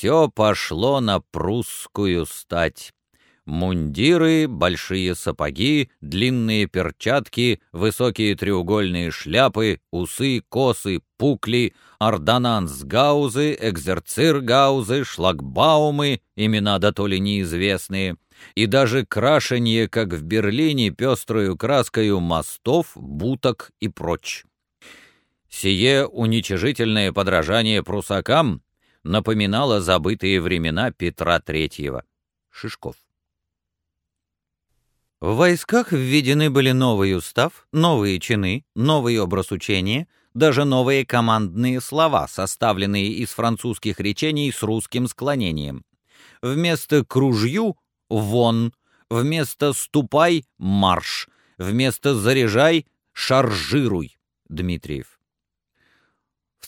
все пошло на прусскую стать. Мундиры, большие сапоги, длинные перчатки, высокие треугольные шляпы, усы, косы, пукли, ордонансгаузы, экзерциргаузы, шлагбаумы, имена да то ли неизвестные, и даже крашенье, как в Берлине, пестрою краскою мостов, буток и прочь. Сие уничижительное подражание прусакам напоминало забытые времена Петра Третьего. Шишков. В войсках введены были новый устав, новые чины, новый образ учения, даже новые командные слова, составленные из французских речений с русским склонением. Вместо «кружью» — «вон», вместо «ступай» — «марш», вместо «заряжай» — «шаржируй» — Дмитриев.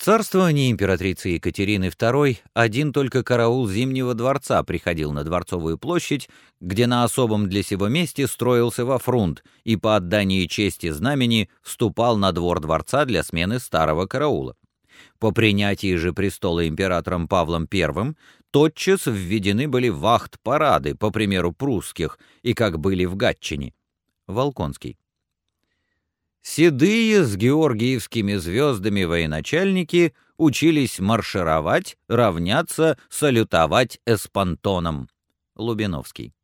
Царствовании императрицы Екатерины II один только караул Зимнего дворца приходил на Дворцовую площадь, где на особом для сего месте строился во фрунт и по отдании чести знамени вступал на двор дворца для смены старого караула. По принятии же престола императором Павлом I тотчас введены были вахт-парады, по примеру прусских, и как были в Гатчине. Волконский. Седые с георгиевскими звездами военачальники учились маршировать, равняться, салютовать эспантоном. Лубиновский.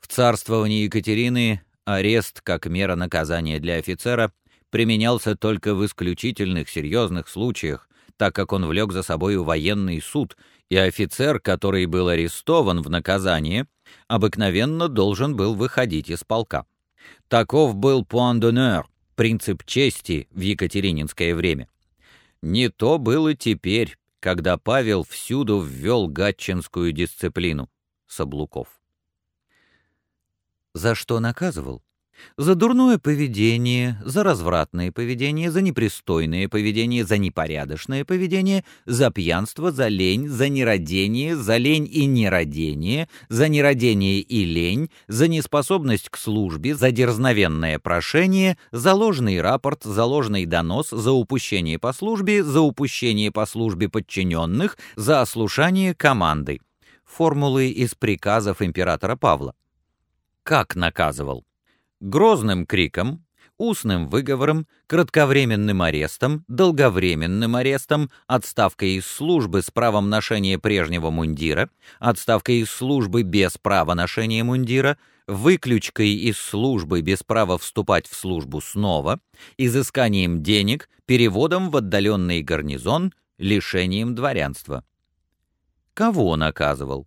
В царствовании Екатерины арест как мера наказания для офицера применялся только в исключительных серьезных случаях, так как он влек за собою военный суд, и офицер, который был арестован в наказание, обыкновенно должен был выходить из полка. Таков был d'honneur, принцип чести в екатерининское время. Не то было теперь, когда Павел всюду ввел гатчинскую дисциплину. Соблуков. За что наказывал? За дурное поведение, за развратное поведение, за непристойное поведение, за непорядочное поведение, за пьянство, за лень, за нерадение, за лень и нерадение, за нерадение и лень, за неспособность к службе, за дерзновенное прошение, за ложный рапорт, за ложный донос, за упущение по службе, за упущение по службе подчиненных, за ослушание команды. Формулы из приказов императора Павла. Как наказывал? Грозным криком, устным выговором, кратковременным арестом, долговременным арестом, отставкой из службы с правом ношения прежнего мундира, отставкой из службы без права ношения мундира, выключкой из службы без права вступать в службу снова, изысканием денег, переводом в отдаленный гарнизон, лишением дворянства. Кого он наказывал?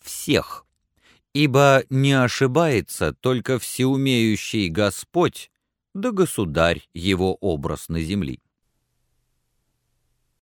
Всех ибо не ошибается только всеумеющий Господь, да государь его образ на земли.